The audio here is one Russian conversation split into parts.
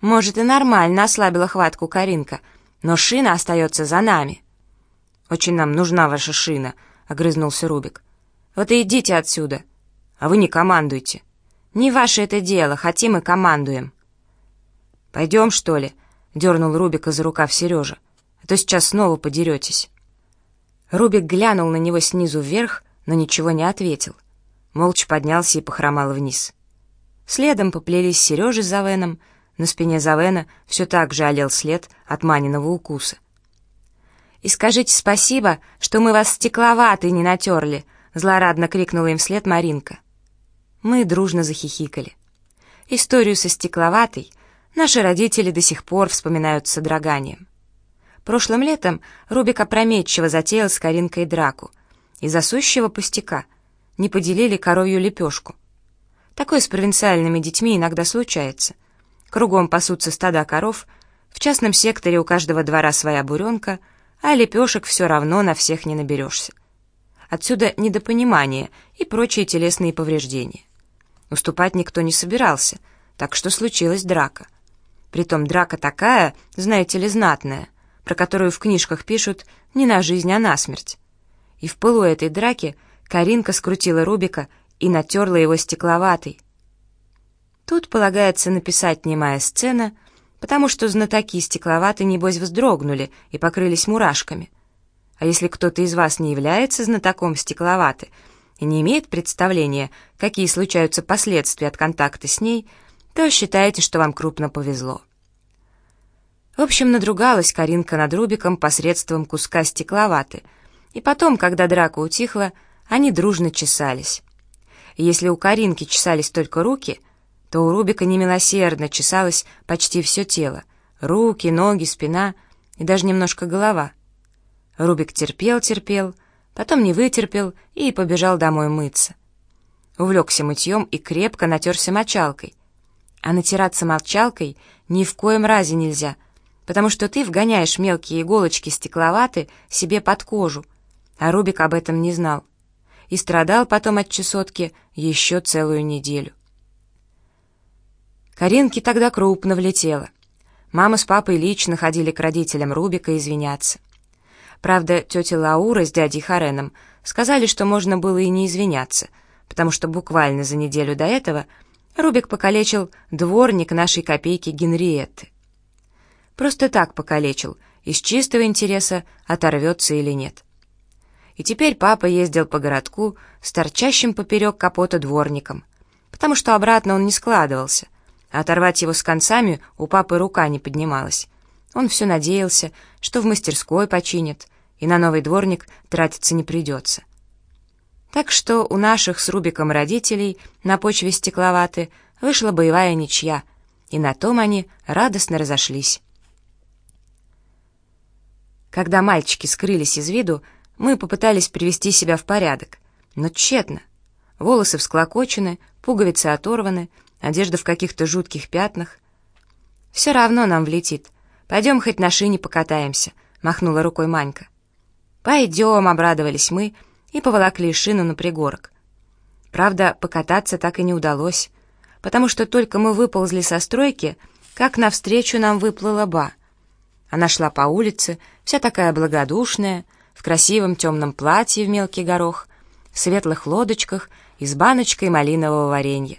Может, и нормально ослабила хватку Каринка, но шина остается за нами. Очень нам нужна ваша шина, огрызнулся Рубик. Вот и идите отсюда. А вы не командуйте. Не ваше это дело, хотим и командуем. Пойдем, что ли? Дернул Рубика за рукав Сережа. А то сейчас снова подеретесь. Рубик глянул на него снизу вверх, но ничего не ответил. Молча поднялся и похромал вниз. Следом поплелись Сережа с Завеном, на спине Завена все так же олел след от Маниного укуса. «И скажите спасибо, что мы вас стекловатый не натерли!» — злорадно крикнула им вслед Маринка. Мы дружно захихикали. Историю со стекловатой наши родители до сих пор вспоминают с содроганием. Прошлым летом Рубик опрометчиво затеял с Каринкой драку. Из-за сущего пустяка не поделили коровью лепешку. Такое с провинциальными детьми иногда случается — Кругом пасутся стада коров, в частном секторе у каждого двора своя буренка, а лепешек все равно на всех не наберешься. Отсюда недопонимание и прочие телесные повреждения. Уступать никто не собирался, так что случилась драка. Притом драка такая, знаете ли, знатная, про которую в книжках пишут не на жизнь, а на смерть. И в пылу этой драки Каринка скрутила Рубика и натерла его стекловатой, Тут полагается написать немая сцена, потому что знатоки стекловаты, небось, вздрогнули и покрылись мурашками. А если кто-то из вас не является знатоком стекловаты и не имеет представления, какие случаются последствия от контакта с ней, то считайте, что вам крупно повезло. В общем, надругалась Каринка над Рубиком посредством куска стекловаты, и потом, когда драка утихла, они дружно чесались. И если у Каринки чесались только руки — то у Рубика немилосердно чесалось почти все тело — руки, ноги, спина и даже немножко голова. Рубик терпел-терпел, потом не вытерпел и побежал домой мыться. Увлекся мытьем и крепко натерся мочалкой. А натираться мочалкой ни в коем разе нельзя, потому что ты вгоняешь мелкие иголочки стекловаты себе под кожу, а Рубик об этом не знал. И страдал потом от чесотки еще целую неделю. Каринке тогда крупно влетело. Мама с папой лично ходили к родителям Рубика извиняться. Правда, тетя Лаура с дядей Хареном сказали, что можно было и не извиняться, потому что буквально за неделю до этого Рубик покалечил дворник нашей копейки Генриетты. Просто так покалечил, из чистого интереса, оторвется или нет. И теперь папа ездил по городку с торчащим поперек капота дворником, потому что обратно он не складывался — оторвать его с концами у папы рука не поднималась. Он все надеялся, что в мастерской починят, и на новый дворник тратиться не придется. Так что у наших с Рубиком родителей на почве стекловаты вышла боевая ничья, и на том они радостно разошлись. Когда мальчики скрылись из виду, мы попытались привести себя в порядок, но тщетно. Волосы всклокочены, пуговицы оторваны, одежда в каких-то жутких пятнах. «Все равно нам влетит. Пойдем хоть на шине покатаемся», — махнула рукой Манька. «Пойдем», — обрадовались мы и поволокли шину на пригорок. Правда, покататься так и не удалось, потому что только мы выползли со стройки, как навстречу нам выплыла Ба. Она шла по улице, вся такая благодушная, в красивом темном платье в мелкий горох, в светлых лодочках и с баночкой малинового варенья.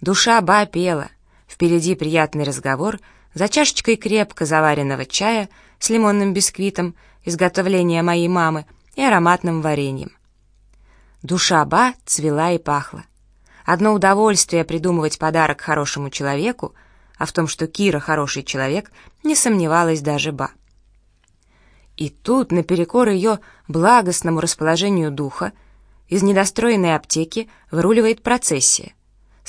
Душа Ба пела. Впереди приятный разговор за чашечкой крепко заваренного чая с лимонным бисквитом, изготовления моей мамы и ароматным вареньем. Душа Ба цвела и пахла. Одно удовольствие придумывать подарок хорошему человеку, а в том, что Кира хороший человек, не сомневалась даже Ба. И тут, наперекор ее благостному расположению духа, из недостроенной аптеки выруливает процессия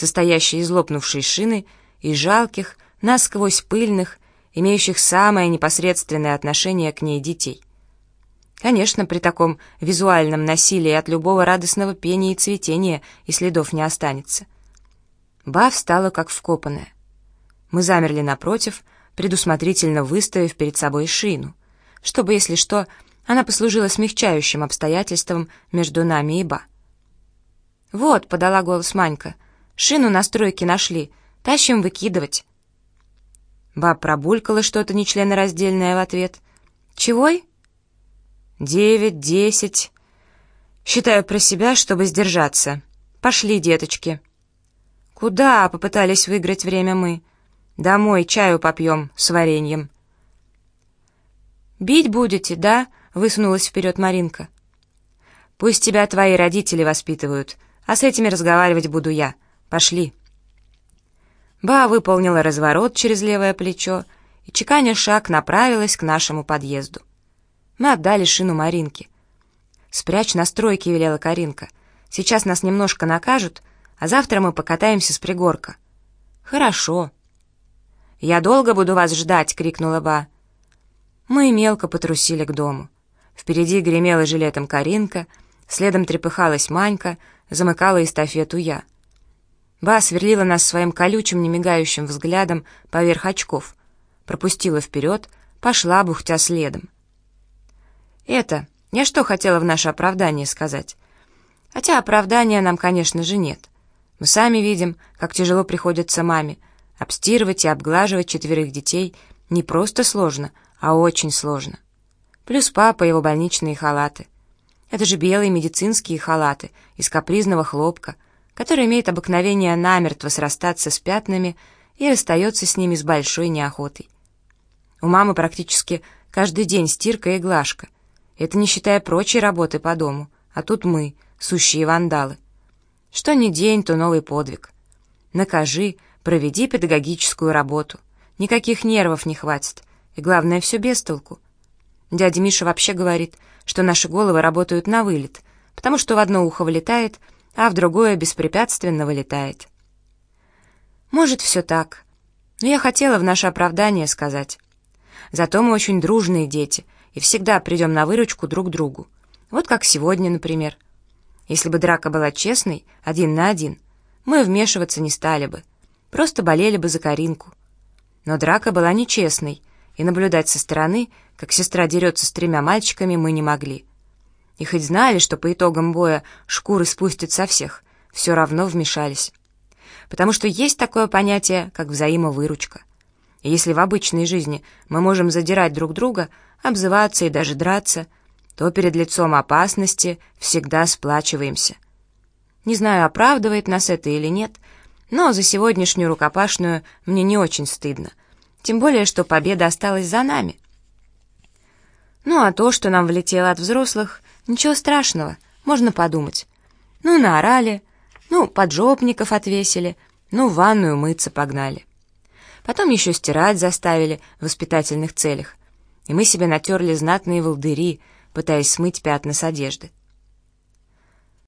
состоящий из лопнувшей шины и жалких, насквозь пыльных, имеющих самое непосредственное отношение к ней детей. Конечно, при таком визуальном насилии от любого радостного пения и цветения и следов не останется. Ба встала как вкопанная. Мы замерли напротив, предусмотрительно выставив перед собой шину, чтобы, если что, она послужила смягчающим обстоятельством между нами и Ба. «Вот», — подала голос Манька, — Шину на стройке нашли. Тащим выкидывать». Баб пробулькала что-то нечленораздельное в ответ. «Чегой?» «Девять, десять. Считаю про себя, чтобы сдержаться. Пошли, деточки». «Куда?» — попытались выиграть время мы. «Домой чаю попьем с вареньем». «Бить будете, да?» — высунулась вперед Маринка. «Пусть тебя твои родители воспитывают, а с этими разговаривать буду я. Пошли». Ба выполнила разворот через левое плечо и, чеканя шаг, направилась к нашему подъезду. Мы отдали шину Маринке. «Спрячь на стройке», — велела Каринка. «Сейчас нас немножко накажут, а завтра мы покатаемся с пригорка». «Хорошо». «Я долго буду вас ждать», — крикнула Ба. Мы мелко потрусили к дому. Впереди гремела жилетом Каринка, следом трепыхалась Манька, замыкала эстафету я. Ба сверлила нас своим колючим, немигающим взглядом поверх очков, пропустила вперед, пошла, бухтя следом. «Это, я что хотела в наше оправдание сказать? Хотя оправдания нам, конечно же, нет. Мы сами видим, как тяжело приходится маме. Обстирывать и обглаживать четверых детей не просто сложно, а очень сложно. Плюс папа его больничные халаты. Это же белые медицинские халаты из капризного хлопка — который имеет обыкновение намертво срастаться с пятнами и расстается с ними с большой неохотой. У мамы практически каждый день стирка и глажка. Это не считая прочей работы по дому, а тут мы, сущие вандалы. Что ни день, то новый подвиг. Накажи, проведи педагогическую работу. Никаких нервов не хватит, и главное, все без толку. Дядя Миша вообще говорит, что наши головы работают на вылет, потому что в одно ухо вылетает, а в другое беспрепятственно вылетает. Может, все так, но я хотела в наше оправдание сказать. Зато мы очень дружные дети и всегда придем на выручку друг другу. Вот как сегодня, например. Если бы драка была честной, один на один, мы вмешиваться не стали бы, просто болели бы за Каринку. Но драка была нечестной, и наблюдать со стороны, как сестра дерется с тремя мальчиками, мы не могли. И хоть знали, что по итогам боя шкуры спустят со всех, все равно вмешались. Потому что есть такое понятие, как взаимовыручка. И если в обычной жизни мы можем задирать друг друга, обзываться и даже драться, то перед лицом опасности всегда сплачиваемся. Не знаю, оправдывает нас это или нет, но за сегодняшнюю рукопашную мне не очень стыдно. Тем более, что победа осталась за нами. Ну а то, что нам влетело от взрослых, Ничего страшного, можно подумать. Ну, наорали, ну, поджопников отвесили, ну, в ванную мыться погнали. Потом еще стирать заставили в воспитательных целях, и мы себе натерли знатные волдыри, пытаясь смыть пятна с одежды.